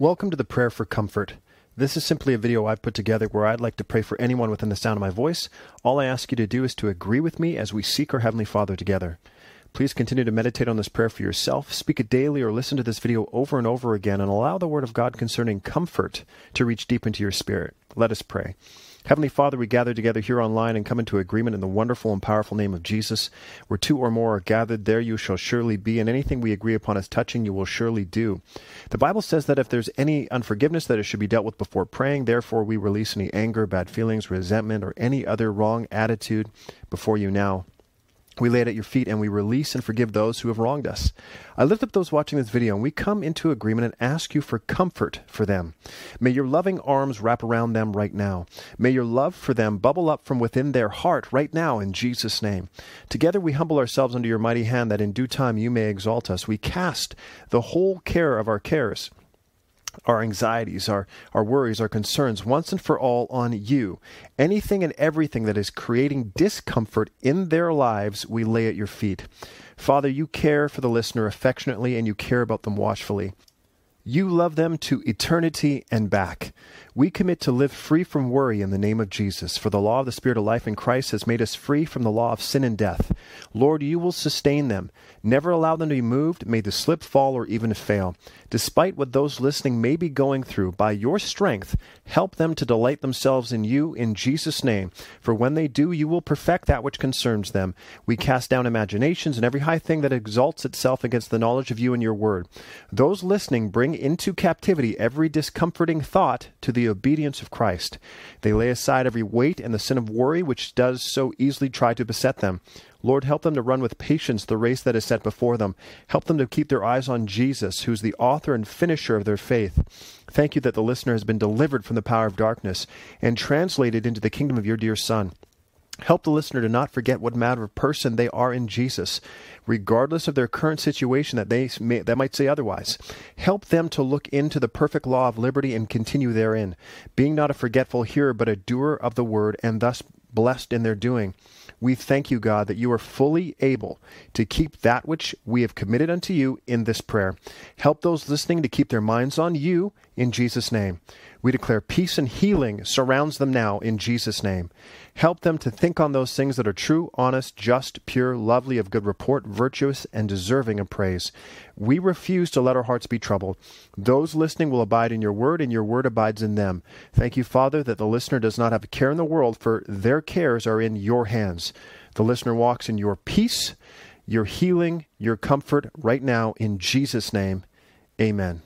Welcome to the Prayer for Comfort. This is simply a video I've put together where I'd like to pray for anyone within the sound of my voice. All I ask you to do is to agree with me as we seek our Heavenly Father together. Please continue to meditate on this prayer for yourself, speak it daily, or listen to this video over and over again, and allow the Word of God concerning comfort to reach deep into your spirit. Let us pray. Heavenly Father, we gather together here online and come into agreement in the wonderful and powerful name of Jesus. Where two or more are gathered, there you shall surely be, and anything we agree upon as touching, you will surely do. The Bible says that if there's any unforgiveness, that it should be dealt with before praying. Therefore, we release any anger, bad feelings, resentment, or any other wrong attitude before you now. We lay it at your feet and we release and forgive those who have wronged us. I lift up those watching this video and we come into agreement and ask you for comfort for them. May your loving arms wrap around them right now. May your love for them bubble up from within their heart right now in Jesus' name. Together we humble ourselves under your mighty hand that in due time you may exalt us. We cast the whole care of our cares our anxieties, our, our worries, our concerns once and for all on you. Anything and everything that is creating discomfort in their lives, we lay at your feet. Father, you care for the listener affectionately and you care about them watchfully. You love them to eternity and back. We commit to live free from worry in the name of Jesus, for the law of the Spirit of life in Christ has made us free from the law of sin and death. Lord, you will sustain them. Never allow them to be moved, may the slip, fall, or even fail. Despite what those listening may be going through, by your strength, help them to delight themselves in you in Jesus' name. For when they do, you will perfect that which concerns them. We cast down imaginations and every high thing that exalts itself against the knowledge of you and your word. Those listening bring into captivity every discomforting thought to the obedience of Christ. They lay aside every weight and the sin of worry which does so easily try to beset them. Lord, help them to run with patience the race that is set before them. Help them to keep their eyes on Jesus, who's the author and finisher of their faith. Thank you that the listener has been delivered from the power of darkness and translated into the kingdom of your dear Son. Help the listener to not forget what manner of person they are in Jesus, regardless of their current situation that they may, that might say otherwise. Help them to look into the perfect law of liberty and continue therein, being not a forgetful hearer, but a doer of the word, and thus blessed in their doing. We thank you, God, that you are fully able to keep that which we have committed unto you in this prayer. Help those listening to keep their minds on you in Jesus' name. We declare peace and healing surrounds them now in Jesus' name. Help them to think on those things that are true, honest, just, pure, lovely, of good report, virtuous, and deserving of praise. We refuse to let our hearts be troubled. Those listening will abide in your word, and your word abides in them. Thank you, Father, that the listener does not have a care in the world, for their cares are in your hands. The listener walks in your peace, your healing, your comfort right now in Jesus' name. Amen.